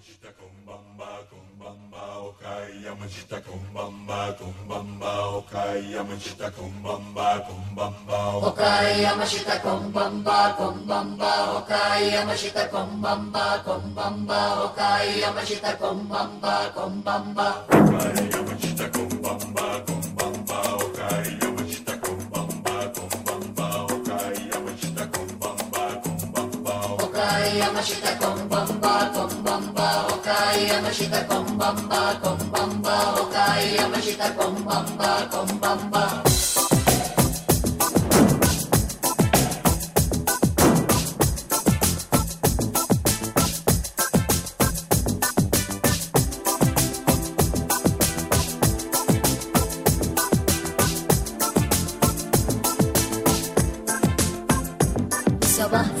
Yamashita kumbamba kumbamba okai Yamajita kumbamba kumbamba okai Yamajita kumbamba kumbamba okai Yamajita kumbamba kumbamba okai Yamajita kumbamba kumbamba okai Yamajita kumbamba kumbamba. Okai Yamajita kumbamba. Yamashita Kombamba Kombamba Hokai Yamashita Kombamba Kombamba Sabah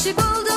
aşık oldum.